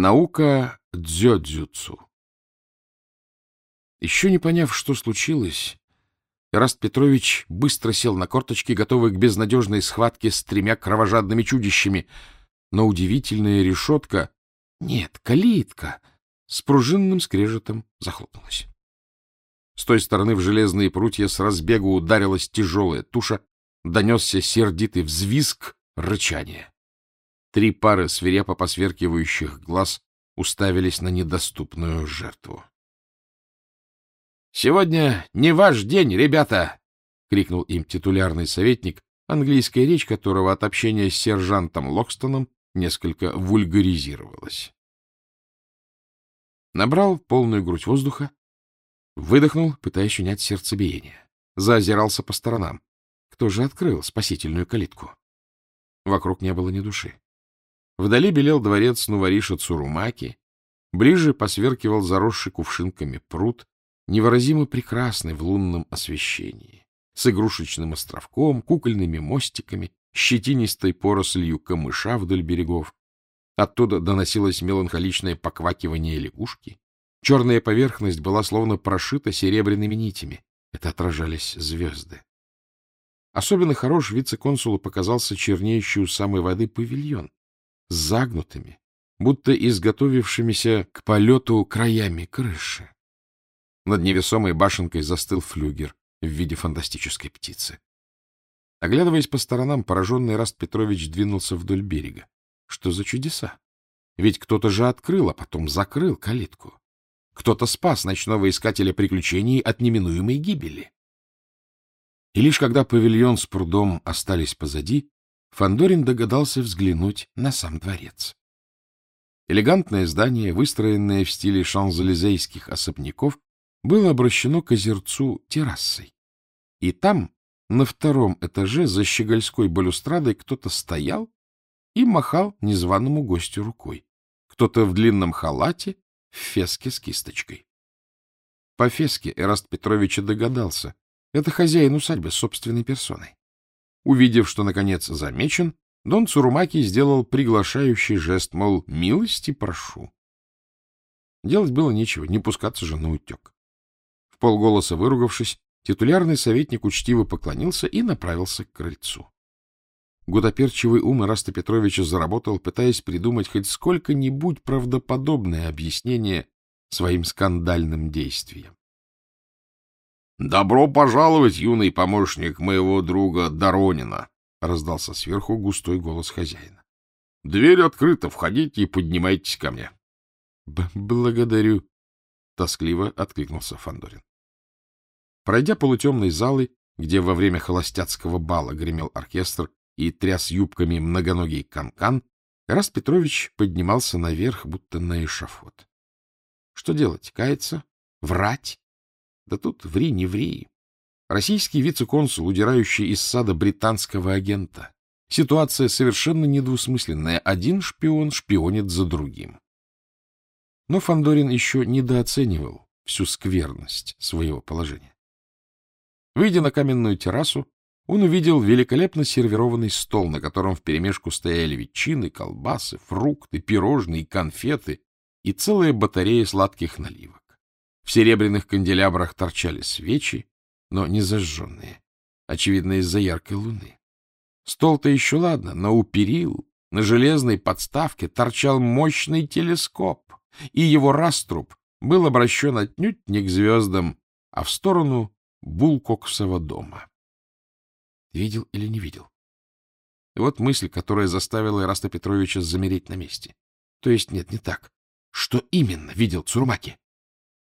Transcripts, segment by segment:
Наука дзёдзюцу. Еще не поняв, что случилось, Ираст Петрович быстро сел на корточки, готовый к безнадежной схватке с тремя кровожадными чудищами. Но удивительная решетка, нет, калитка, с пружинным скрежетом захлопнулась. С той стороны в железные прутья с разбегу ударилась тяжелая туша, донесся сердитый взвизг, рычание. Три пары свирепо посверкивающих глаз уставились на недоступную жертву. — Сегодня не ваш день, ребята! — крикнул им титулярный советник, английская речь которого от общения с сержантом Локстоном несколько вульгаризировалась. Набрал полную грудь воздуха, выдохнул, пытаясь унять сердцебиение. Заозирался по сторонам. Кто же открыл спасительную калитку? Вокруг не было ни души. Вдали белел дворец Нувариша Цурумаки, ближе посверкивал заросший кувшинками пруд, невыразимо прекрасный в лунном освещении, с игрушечным островком, кукольными мостиками, щетинистой порослью камыша вдоль берегов. Оттуда доносилось меланхоличное поквакивание лягушки. Черная поверхность была словно прошита серебряными нитями. Это отражались звезды. Особенно хорош вице-консулу показался чернеющий у самой воды павильон, с загнутыми, будто изготовившимися к полету краями крыши. Над невесомой башенкой застыл флюгер в виде фантастической птицы. Оглядываясь по сторонам, пораженный Раст Петрович двинулся вдоль берега. Что за чудеса? Ведь кто-то же открыл, а потом закрыл калитку. Кто-то спас ночного искателя приключений от неминуемой гибели. И лишь когда павильон с прудом остались позади, Фандорин догадался взглянуть на сам дворец. Элегантное здание, выстроенное в стиле шанзелизейских особняков, было обращено к озерцу террасой. И там, на втором этаже, за щегольской балюстрадой, кто-то стоял и махал незваному гостю рукой. Кто-то в длинном халате, в феске с кисточкой. По феске Эраст Петрович догадался. Это хозяин усадьбы собственной персоной. Увидев, что, наконец, замечен, Дон Цурумаки сделал приглашающий жест, мол, милости прошу. Делать было нечего, не пускаться же на утек. В полголоса выругавшись, титулярный советник учтиво поклонился и направился к крыльцу. Гудоперчивый ум Ираста Петровича заработал, пытаясь придумать хоть сколько-нибудь правдоподобное объяснение своим скандальным действиям. Добро пожаловать, юный помощник моего друга Доронина! — раздался сверху густой голос хозяина. — Дверь открыта, входите и поднимайтесь ко мне. — Благодарю, — тоскливо откликнулся Фандорин. Пройдя полутемной залой, где во время холостяцкого бала гремел оркестр и тряс юбками многоногий канкан, -кан, Петрович поднимался наверх, будто на эшафот. Что делать? Каяться? Врать? Да тут ври, не ври. Российский вице-консул, удирающий из сада британского агента. Ситуация совершенно недвусмысленная. Один шпион шпионит за другим. Но Фандорин еще недооценивал всю скверность своего положения. Выйдя на каменную террасу, он увидел великолепно сервированный стол, на котором вперемешку стояли ветчины, колбасы, фрукты, пирожные, конфеты и целая батарея сладких наливок. В серебряных канделябрах торчали свечи, но не зажженные, очевидно, из-за яркой луны. Стол-то еще ладно, но у перил на железной подставке торчал мощный телескоп, и его раструб был обращен отнюдь не к звездам, а в сторону Булкоксова дома. Видел или не видел? Вот мысль, которая заставила Ираста Петровича замереть на месте. То есть нет, не так. Что именно видел Цурмаки?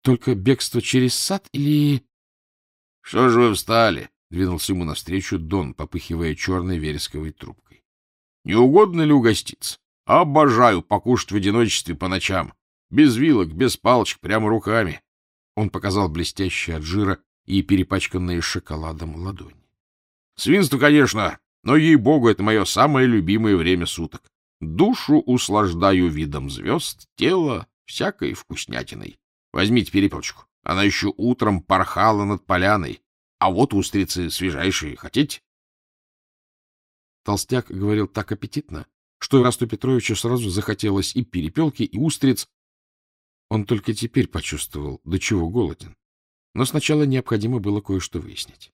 Только бегство через сад или... — Что же вы встали? — двинулся ему навстречу Дон, попыхивая черной вересковой трубкой. — Не угодно ли угоститься? Обожаю покушать в одиночестве по ночам. Без вилок, без палочек, прямо руками. Он показал блестящие от жира и перепачканные шоколадом ладони. Свинство, конечно, но, ей-богу, это мое самое любимое время суток. Душу услаждаю видом звезд, тело всякой вкуснятиной. Возьмите перепелочку. Она еще утром порхала над поляной. А вот устрицы свежайшие. Хотите? Толстяк говорил так аппетитно, что Расту Петровичу сразу захотелось и перепелки, и устриц. Он только теперь почувствовал, до чего голоден. Но сначала необходимо было кое-что выяснить.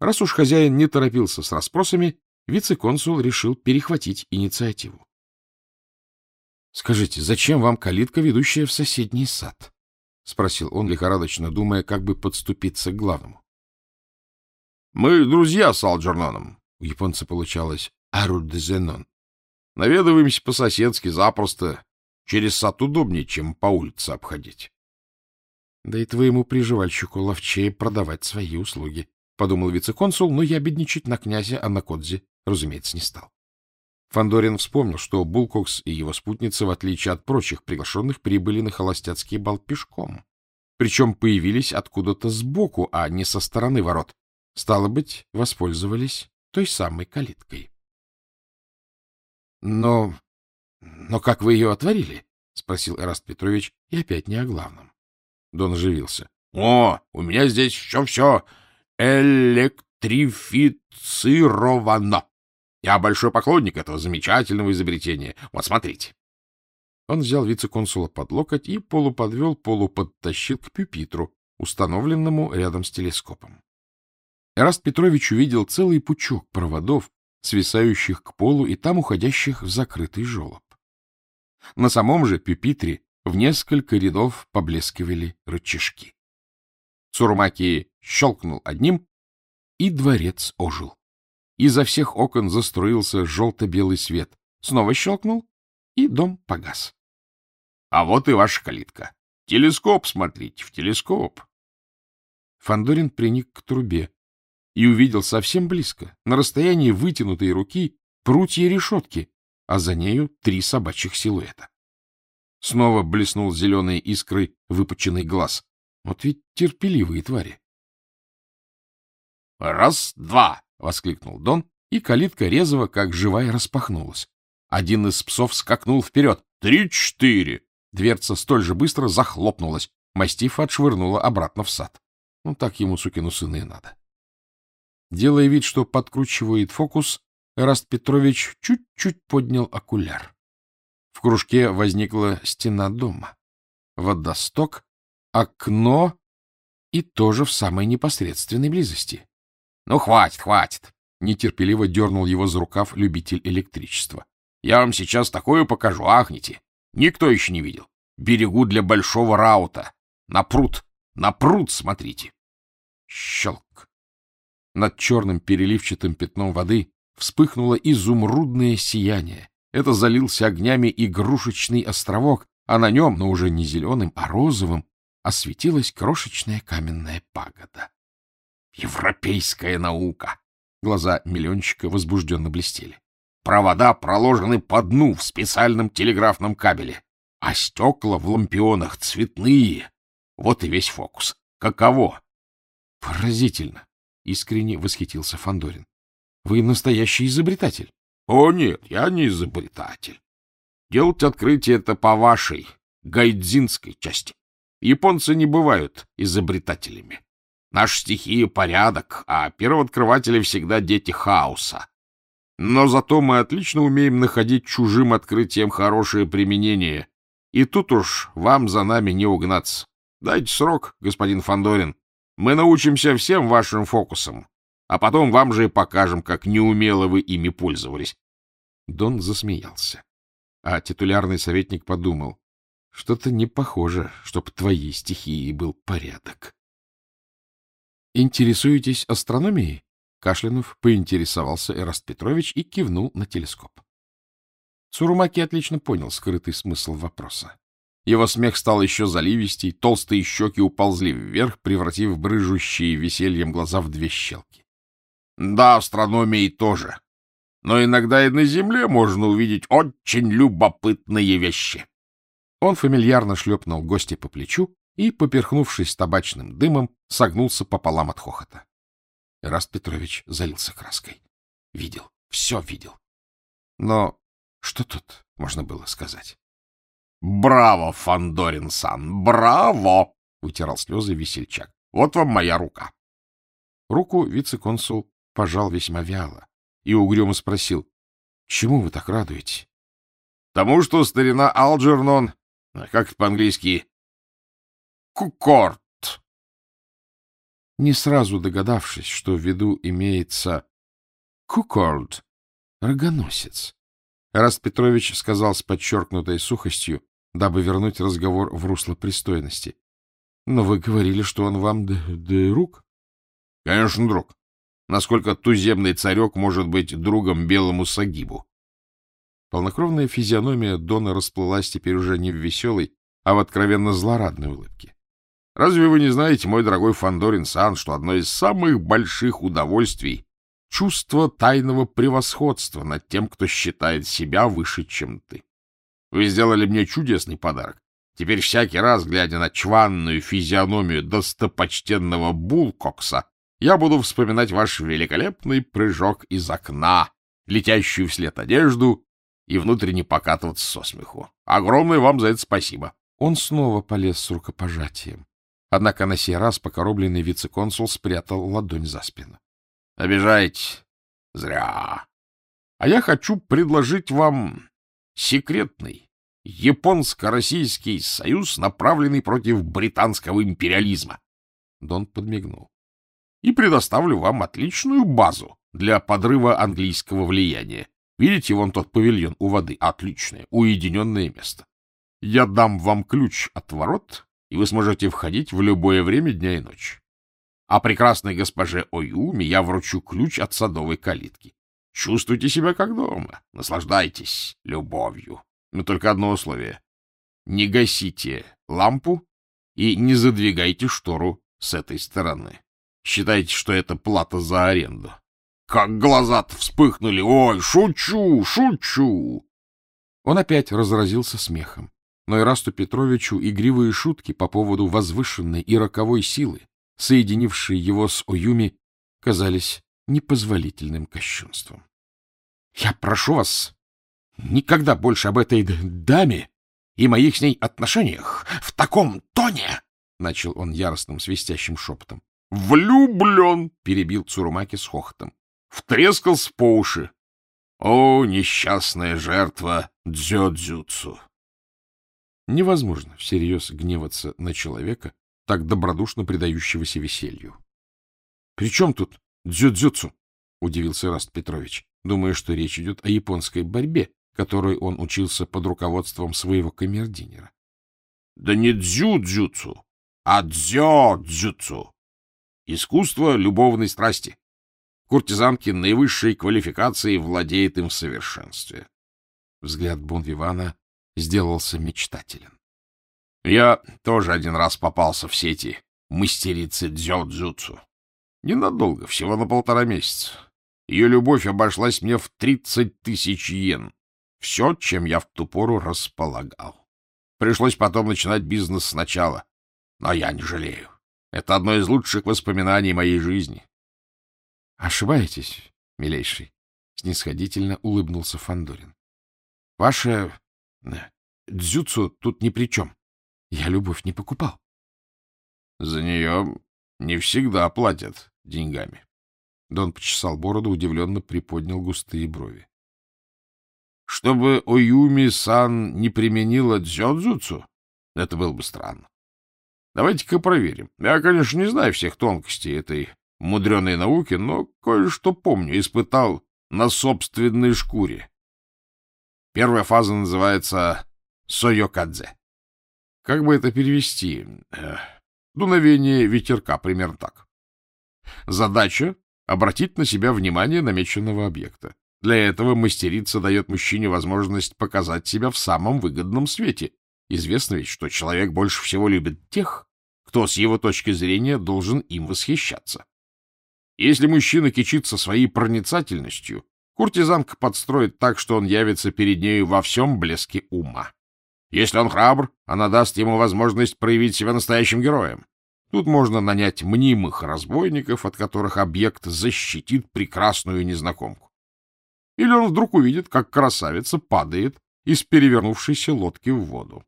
Раз уж хозяин не торопился с расспросами, вице-консул решил перехватить инициативу. — Скажите, зачем вам калитка, ведущая в соседний сад? — спросил он, лихорадочно думая, как бы подступиться к главному. — Мы друзья с Алджерноном. У японца получалось «арудезенон». Наведываемся по-соседски запросто. Через сад удобнее, чем по улице обходить. — Да и твоему приживальщику ловчее продавать свои услуги, — подумал вице-консул, но я бедничать на князе, а на Кодзе, разумеется, не стал. Фандорин вспомнил, что Булкокс и его спутница, в отличие от прочих приглашенных, прибыли на холостяцкий бал пешком. Причем появились откуда-то сбоку, а не со стороны ворот. Стало быть, воспользовались той самой калиткой. — Но... но как вы ее отворили? — спросил Эраст Петрович, и опять не о главном. Дон оживился. — О, у меня здесь все-все электрифицировано. Я большой поклонник этого замечательного изобретения. Вот смотрите. Он взял вице-консула под локоть и полуподвел, полуподтащил к пюпитру, установленному рядом с телескопом. Эраст Петрович увидел целый пучок проводов, свисающих к полу и там уходящих в закрытый желоб. На самом же пюпитре в несколько рядов поблескивали рычажки. Цурмаки щелкнул одним, и дворец ожил. Изо всех окон заструился желто-белый свет. Снова щелкнул, и дом погас. — А вот и ваша калитка. Телескоп смотрите, в телескоп. Фандорин приник к трубе и увидел совсем близко, на расстоянии вытянутой руки, прутья решетки, а за нею три собачьих силуэта. Снова блеснул зеленой искрой выпученный глаз. Вот ведь терпеливые твари. — Раз, два! — воскликнул Дон, и калитка резво, как живая, распахнулась. Один из псов скакнул вперед. «Три-четыре!» Дверца столь же быстро захлопнулась. Мастифа отшвырнула обратно в сад. Ну, так ему, сукину сына, и надо. Делая вид, что подкручивает фокус, Эраст Петрович чуть-чуть поднял окуляр. В кружке возникла стена дома. Водосток, окно и тоже в самой непосредственной близости. Ну, хватит, хватит. Нетерпеливо дернул его за рукав любитель электричества. Я вам сейчас такое покажу, ахните. Никто еще не видел. Берегу для большого раута. На пруд, на пруд смотрите. Щелк. Над черным переливчатым пятном воды вспыхнуло изумрудное сияние. Это залился огнями игрушечный островок, а на нем, но уже не зеленым, а розовым, осветилась крошечная каменная пагода. Европейская наука! Глаза миллиончика возбужденно блестели. Провода проложены по дну в специальном телеграфном кабеле, а стекла в лампионах цветные. Вот и весь фокус. Каково? Поразительно! Искренне восхитился Фандорин. Вы настоящий изобретатель. О, нет, я не изобретатель. Делать открытие это по вашей, гайдзинской части. Японцы не бывают изобретателями. Наша стихия — порядок, а первооткрыватели всегда дети хаоса. Но зато мы отлично умеем находить чужим открытием хорошее применение. И тут уж вам за нами не угнаться. Дайте срок, господин Фандорин. Мы научимся всем вашим фокусам, а потом вам же и покажем, как неумело вы ими пользовались. Дон засмеялся, а титулярный советник подумал, что-то не похоже, чтоб твоей стихией был порядок. Интересуетесь астрономией? Кашлянув поинтересовался Эраст Петрович и кивнул на телескоп. Цурумаки отлично понял скрытый смысл вопроса. Его смех стал еще заливистей, толстые щеки уползли вверх, превратив брыжущие весельем глаза в две щелки. — Да, астрономией тоже. Но иногда и на Земле можно увидеть очень любопытные вещи. Он фамильярно шлепнул гостя по плечу и, поперхнувшись табачным дымом, согнулся пополам от хохота. Эраст Петрович залился краской. Видел, все видел. Но что тут можно было сказать? — Браво, Фандорин-сан, браво! — утирал слезы весельчак. — Вот вам моя рука. Руку вице-консул пожал весьма вяло и угрюмо спросил. — Чему вы так радуете? Тому, что старина Алджернон, как по-английски, кукорт. Не сразу догадавшись, что в виду имеется кукорд, рогоносец, Раст Петрович сказал с подчеркнутой сухостью, дабы вернуть разговор в русло пристойности. — Но вы говорили, что он вам друг? — Конечно, друг. Насколько туземный царек может быть другом белому сагибу? Полнокровная физиономия Дона расплылась теперь уже не в веселой, а в откровенно злорадной улыбке. — Разве вы не знаете, мой дорогой Фандорин Сан, что одно из самых больших удовольствий — чувство тайного превосходства над тем, кто считает себя выше, чем ты? Вы сделали мне чудесный подарок. Теперь всякий раз, глядя на чванную физиономию достопочтенного Булкокса, я буду вспоминать ваш великолепный прыжок из окна, летящую вслед одежду и внутренне покатываться со смеху. Огромное вам за это спасибо. Он снова полез с рукопожатием. Однако на сей раз покоробленный вице-консул спрятал ладонь за спину. — Обижаете? Зря. А я хочу предложить вам секретный японско-российский союз, направленный против британского империализма. Дон подмигнул. И предоставлю вам отличную базу для подрыва английского влияния. Видите, вон тот павильон у воды. Отличное, уединенное место. Я дам вам ключ от ворот, и вы сможете входить в любое время дня и ночи. А прекрасной госпоже Оюми я вручу ключ от садовой калитки. Чувствуйте себя как дома, наслаждайтесь любовью. Но только одно условие. Не гасите лампу и не задвигайте штору с этой стороны. Считайте, что это плата за аренду. Как глаза-то вспыхнули! Ой, шучу, шучу! Он опять разразился смехом. Но и Расту Петровичу игривые шутки по поводу возвышенной и роковой силы, соединившей его с Оюми, казались непозволительным кощунством. — Я прошу вас никогда больше об этой даме и моих с ней отношениях в таком тоне! — начал он яростным свистящим шепотом. — Влюблен! — перебил Цурумаки с хохотом. — Втрескался по уши. О, несчастная жертва дзё-дзюцу! Невозможно всерьез гневаться на человека, так добродушно предающегося веселью. — При чем тут дзю-дзюцу? — удивился Раст Петрович, думая, что речь идет о японской борьбе, которой он учился под руководством своего камердинера. — Да не дзю-дзюцу, а дзё-дзюцу. Искусство любовной страсти. Куртизанки наивысшей квалификации владеет им в совершенстве. Взгляд Бонвивана сделался мечтателен. Я тоже один раз попался в сети мастерицы дзё-дзюцу. Ненадолго, всего на полтора месяца. Ее любовь обошлась мне в тридцать тысяч йен. Все, чем я в ту пору располагал. Пришлось потом начинать бизнес сначала. Но я не жалею. Это одно из лучших воспоминаний моей жизни. — Ошибаетесь, милейший, — снисходительно улыбнулся Фандорин. Ваше дзюцу тут ни при чем. Я любовь не покупал. — За нее не всегда платят деньгами. Дон почесал бороду, удивленно приподнял густые брови. — Чтобы Оюми-сан не применила дзёдзуцу? Это было бы странно. Давайте-ка проверим. Я, конечно, не знаю всех тонкостей этой мудреной науки, но кое-что помню, испытал на собственной шкуре. Первая фаза называется Сойокадзе. Как бы это перевести? Дуновение ветерка, примерно так. Задача — обратить на себя внимание намеченного объекта. Для этого мастерица дает мужчине возможность показать себя в самом выгодном свете. Известно ведь, что человек больше всего любит тех, кто с его точки зрения должен им восхищаться. Если мужчина кичится своей проницательностью, куртизанка подстроит так, что он явится перед нею во всем блеске ума. Если он храбр, она даст ему возможность проявить себя настоящим героем. Тут можно нанять мнимых разбойников, от которых объект защитит прекрасную незнакомку. Или он вдруг увидит, как красавица падает из перевернувшейся лодки в воду.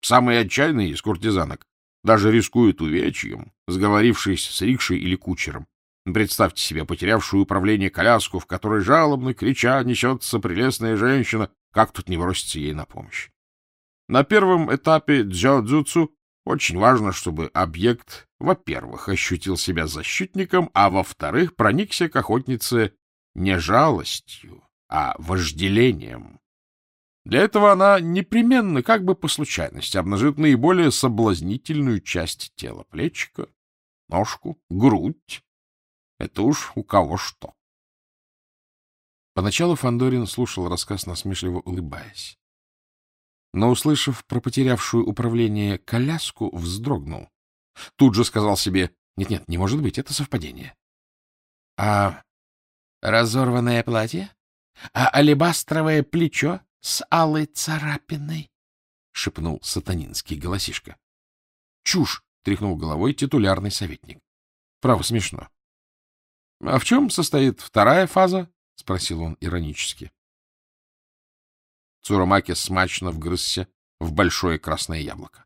Самые отчаянные из куртизанок даже рискуют увечьем, сговорившись с рикшей или кучером. Представьте себе потерявшую управление коляску, в которой жалобно крича несется прелестная женщина. Как тут не броситься ей на помощь? На первом этапе дзё-дзюцу очень важно, чтобы объект, во-первых, ощутил себя защитником, а во-вторых, проникся к охотнице не жалостью, а вожделением. Для этого она непременно, как бы по случайности, обнажит наиболее соблазнительную часть тела — плечика, ножку, грудь. Это уж у кого что. Поначалу Фандорин слушал рассказ, насмешливо улыбаясь но, услышав про потерявшую управление коляску, вздрогнул. Тут же сказал себе, нет-нет, не может быть, это совпадение. — А разорванное платье? А алебастровое плечо с алой царапиной? — шепнул сатанинский голосишка. — Чушь! — тряхнул головой титулярный советник. — Право, смешно. — А в чем состоит вторая фаза? — спросил он иронически. Цуромаки смачно вгрызся в большое красное яблоко.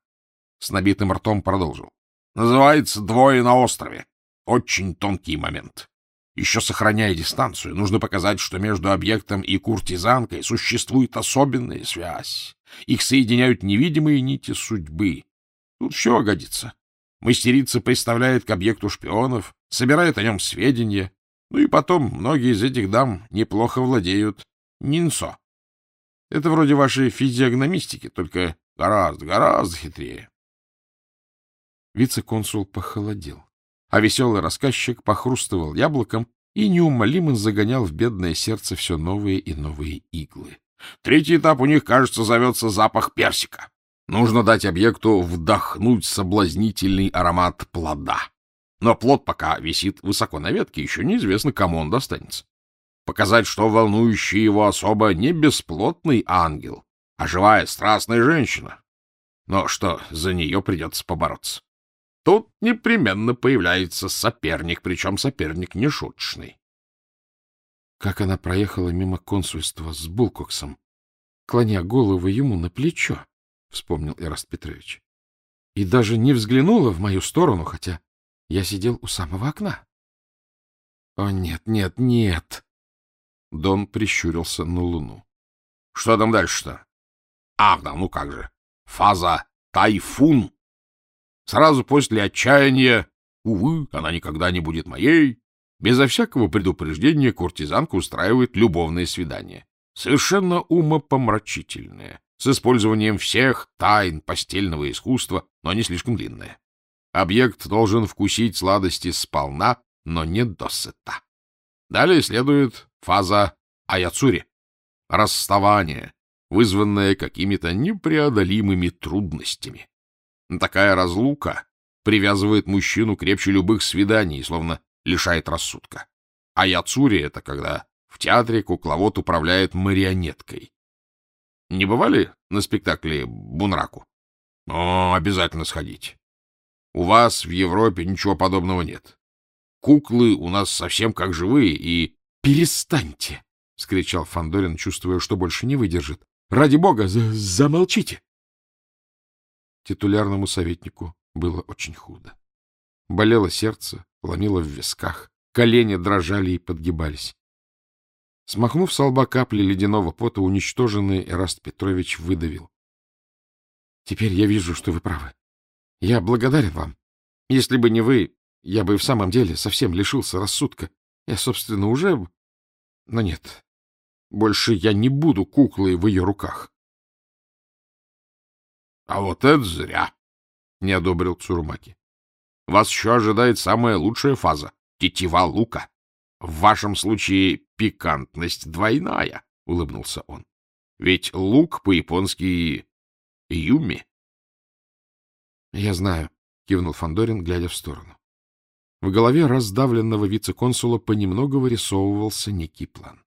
С набитым ртом продолжил. Называется «Двое на острове». Очень тонкий момент. Еще сохраняя дистанцию, нужно показать, что между объектом и куртизанкой существует особенная связь. Их соединяют невидимые нити судьбы. Тут все годится. Мастерица представляет к объекту шпионов, собирает о нем сведения. Ну и потом, многие из этих дам неплохо владеют нинсо, это вроде вашей физиогномистики, только гораздо, гораздо хитрее. Вице-консул похолодел, а веселый рассказчик похрустывал яблоком и неумолимо загонял в бедное сердце все новые и новые иглы. Третий этап у них, кажется, зовется запах персика. Нужно дать объекту вдохнуть соблазнительный аромат плода. Но плод пока висит высоко на ветке, еще неизвестно, кому он достанется показать, что волнующий его особо не бесплотный ангел, а живая страстная женщина. Но что за нее придется побороться. Тут непременно появляется соперник, причем соперник не шуточный. Как она проехала мимо консульства с Булкоксом, клоня голову ему на плечо, — вспомнил Эраст Петрович, — и даже не взглянула в мою сторону, хотя я сидел у самого окна. О, нет, нет, нет! Дон прищурился на луну. — Что там дальше-то? — Ах, да, ну как же. Фаза «Тайфун». Сразу после отчаяния, увы, она никогда не будет моей, безо всякого предупреждения куртизанка устраивает любовное свидание. Совершенно умопомрачительное, с использованием всех тайн постельного искусства, но не слишком длинное. Объект должен вкусить сладости сполна, но не досыта. Далее следует фаза Аяцури — расставание, вызванное какими-то непреодолимыми трудностями. Такая разлука привязывает мужчину крепче любых свиданий, словно лишает рассудка. Аяцури — это когда в театре кукловод управляет марионеткой. Не бывали на спектакле Бунраку? О, обязательно сходить. У вас в Европе ничего подобного нет. Куклы у нас совсем как живые, и... — Перестаньте! — скричал Фандорин, чувствуя, что больше не выдержит. — Ради бога, замолчите! Титулярному советнику было очень худо. Болело сердце, ломило в висках, колени дрожали и подгибались. Смахнув с лба капли ледяного пота, уничтоженный Эраст Петрович выдавил. — Теперь я вижу, что вы правы. Я благодарен вам. Если бы не вы, я бы в самом деле совсем лишился рассудка. Я, собственно, уже... Но нет, больше я не буду куклой в ее руках. — А вот это зря, — не одобрил Цурумаки. — Вас еще ожидает самая лучшая фаза — тетива лука. В вашем случае пикантность двойная, — улыбнулся он. — Ведь лук по-японски юми. — Я знаю, — кивнул Фандорин, глядя в сторону. В голове раздавленного вице-консула понемногу вырисовывался некий план.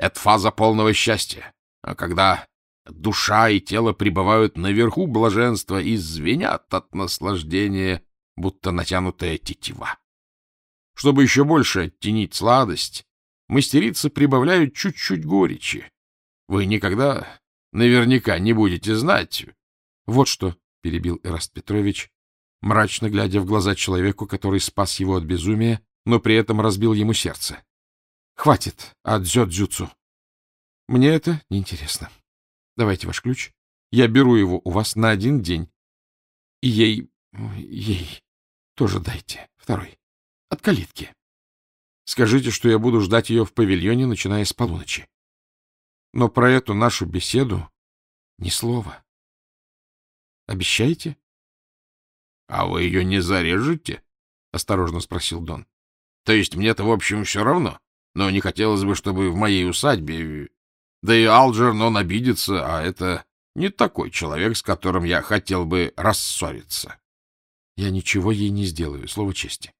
Это фаза полного счастья, а когда душа и тело пребывают наверху блаженства и звенят от наслаждения, будто натянутая тетива. Чтобы еще больше оттенить сладость, мастерицы прибавляют чуть-чуть горечи. Вы никогда наверняка не будете знать. — Вот что, — перебил Эраст Петрович, мрачно глядя в глаза человеку, который спас его от безумия но при этом разбил ему сердце. Хватит от дзё-дзюцу. Мне это неинтересно. Давайте ваш ключ. Я беру его у вас на один день. И ей... ей тоже дайте. Второй. От калитки. Скажите, что я буду ждать ее в павильоне, начиная с полуночи. Но про эту нашу беседу ни слова. Обещаете? — А вы ее не зарежете? — осторожно спросил Дон. — То есть мне-то, в общем, все равно. Но не хотелось бы, чтобы в моей усадьбе... Да и Алджерн, он обидится, а это не такой человек, с которым я хотел бы рассориться. Я ничего ей не сделаю, слово чести.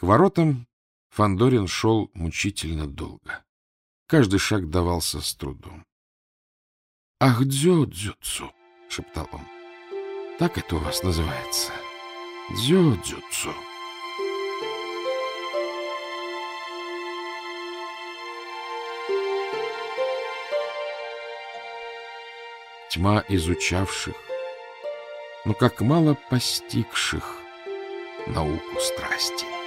К воротам Фандорин шел мучительно долго. Каждый шаг давался с трудом. — Ах, дзё-дзюцу! — шептал он. — Так это у вас называется. Дзё-дзюцу. Тьма изучавших, но как мало постигших науку страсти.